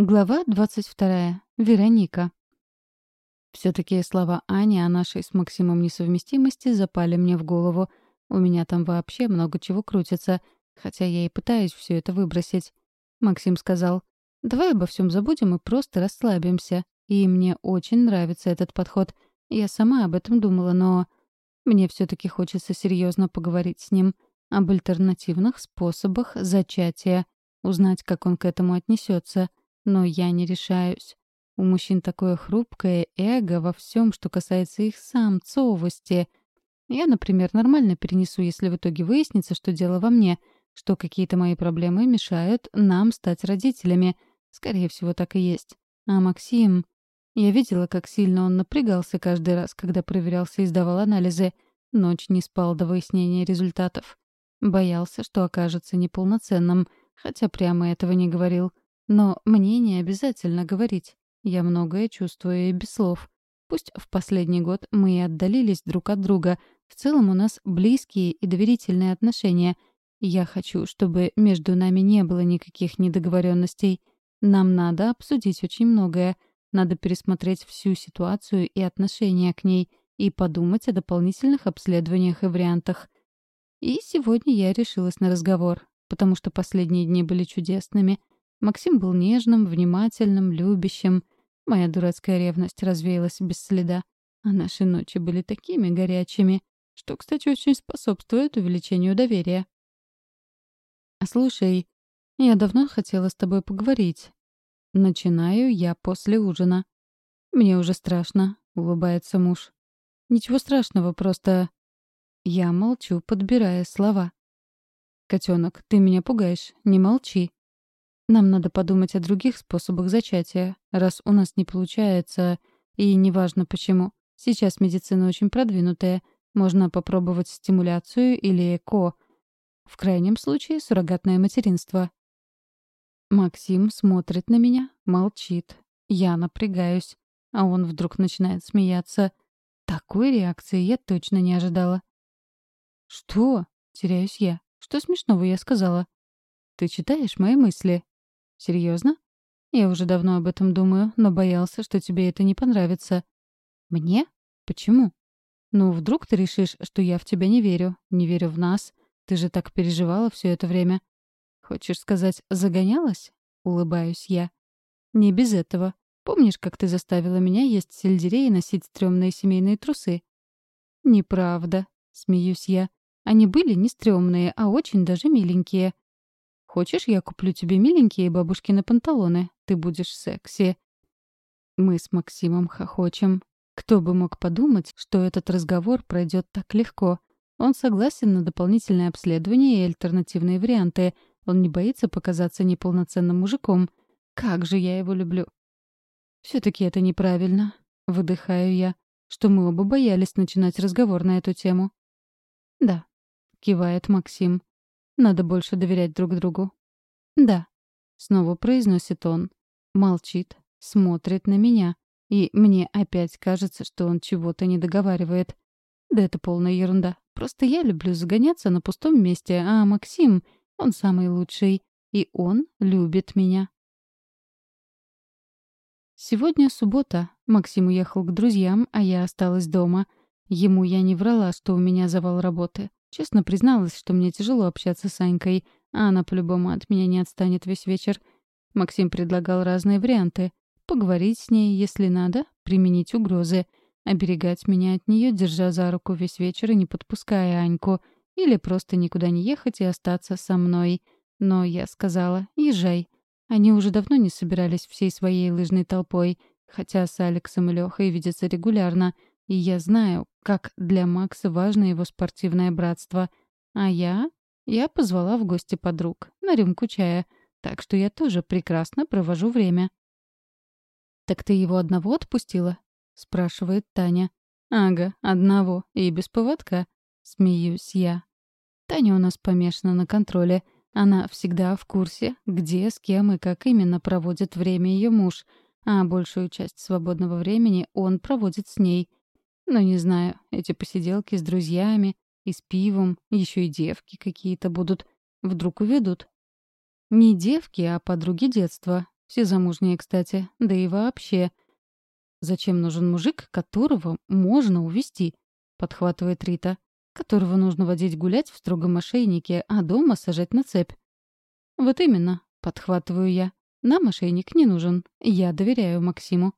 Глава 22. Вероника. Все-таки слова Ани о нашей с Максимом несовместимости запали мне в голову. У меня там вообще много чего крутится, хотя я и пытаюсь все это выбросить. Максим сказал, «Давай обо всем забудем и просто расслабимся». И мне очень нравится этот подход. Я сама об этом думала, но... Мне все-таки хочется серьезно поговорить с ним об альтернативных способах зачатия, узнать, как он к этому отнесется — но я не решаюсь. У мужчин такое хрупкое эго во всем, что касается их самцовости. Я, например, нормально перенесу, если в итоге выяснится, что дело во мне, что какие-то мои проблемы мешают нам стать родителями. Скорее всего, так и есть. А Максим... Я видела, как сильно он напрягался каждый раз, когда проверялся и сдавал анализы. Ночь не спал до выяснения результатов. Боялся, что окажется неполноценным, хотя прямо этого не говорил. Но мне не обязательно говорить. Я многое чувствую и без слов. Пусть в последний год мы и отдалились друг от друга, в целом у нас близкие и доверительные отношения. Я хочу, чтобы между нами не было никаких недоговоренностей. Нам надо обсудить очень многое. Надо пересмотреть всю ситуацию и отношения к ней и подумать о дополнительных обследованиях и вариантах. И сегодня я решилась на разговор, потому что последние дни были чудесными — Максим был нежным, внимательным, любящим. Моя дурацкая ревность развеялась без следа. А наши ночи были такими горячими, что, кстати, очень способствует увеличению доверия. «Слушай, я давно хотела с тобой поговорить. Начинаю я после ужина. Мне уже страшно», — улыбается муж. «Ничего страшного, просто...» Я молчу, подбирая слова. «Котенок, ты меня пугаешь, не молчи», нам надо подумать о других способах зачатия, раз у нас не получается, и неважно почему. Сейчас медицина очень продвинутая, можно попробовать стимуляцию или ЭКО. В крайнем случае суррогатное материнство. Максим смотрит на меня, молчит. Я напрягаюсь, а он вдруг начинает смеяться. Такой реакции я точно не ожидала. «Что?» — теряюсь я. «Что смешного я сказала?» «Ты читаешь мои мысли?» Серьезно? Я уже давно об этом думаю, но боялся, что тебе это не понравится. Мне? Почему? Ну, вдруг ты решишь, что я в тебя не верю, не верю в нас. Ты же так переживала все это время. Хочешь сказать, загонялась? Улыбаюсь я. Не без этого. Помнишь, как ты заставила меня есть сельдерей и носить стрёмные семейные трусы? Неправда, смеюсь я. Они были не стрёмные, а очень даже миленькие. Хочешь, я куплю тебе миленькие бабушкины панталоны? Ты будешь секси». Мы с Максимом хохочем. Кто бы мог подумать, что этот разговор пройдет так легко. Он согласен на дополнительное обследование и альтернативные варианты. Он не боится показаться неполноценным мужиком. Как же я его люблю. Все-таки это неправильно. Выдыхаю я, что мы оба боялись начинать разговор на эту тему. Да, кивает Максим. Надо больше доверять друг другу. «Да», — снова произносит он. Молчит, смотрит на меня. И мне опять кажется, что он чего-то не договаривает. Да это полная ерунда. Просто я люблю загоняться на пустом месте, а Максим, он самый лучший. И он любит меня. Сегодня суббота. Максим уехал к друзьям, а я осталась дома. Ему я не врала, что у меня завал работы. Честно призналась, что мне тяжело общаться с Анькой, а она по-любому от меня не отстанет весь вечер. Максим предлагал разные варианты. Поговорить с ней, если надо, применить угрозы, оберегать меня от нее, держа за руку весь вечер и не подпуская Аньку, или просто никуда не ехать и остаться со мной. Но я сказала «Езжай». Они уже давно не собирались всей своей лыжной толпой, хотя с Алексом и Лёхой видятся регулярно — и я знаю, как для Макса важно его спортивное братство. А я? Я позвала в гости подруг на рюмку чая, так что я тоже прекрасно провожу время. «Так ты его одного отпустила?» — спрашивает Таня. «Ага, одного, и без поводка», — смеюсь я. Таня у нас помешана на контроле. Она всегда в курсе, где, с кем и как именно проводит время ее муж, а большую часть свободного времени он проводит с ней — но не знаю, эти посиделки с друзьями и с пивом, еще и девки какие-то будут. Вдруг уведут. Не девки, а подруги детства. Все замужние, кстати. Да и вообще. «Зачем нужен мужик, которого можно увести? подхватывает Рита. «Которого нужно водить гулять в строгом ошейнике, а дома сажать на цепь». «Вот именно», — подхватываю я. «Нам ошейник не нужен. Я доверяю Максиму».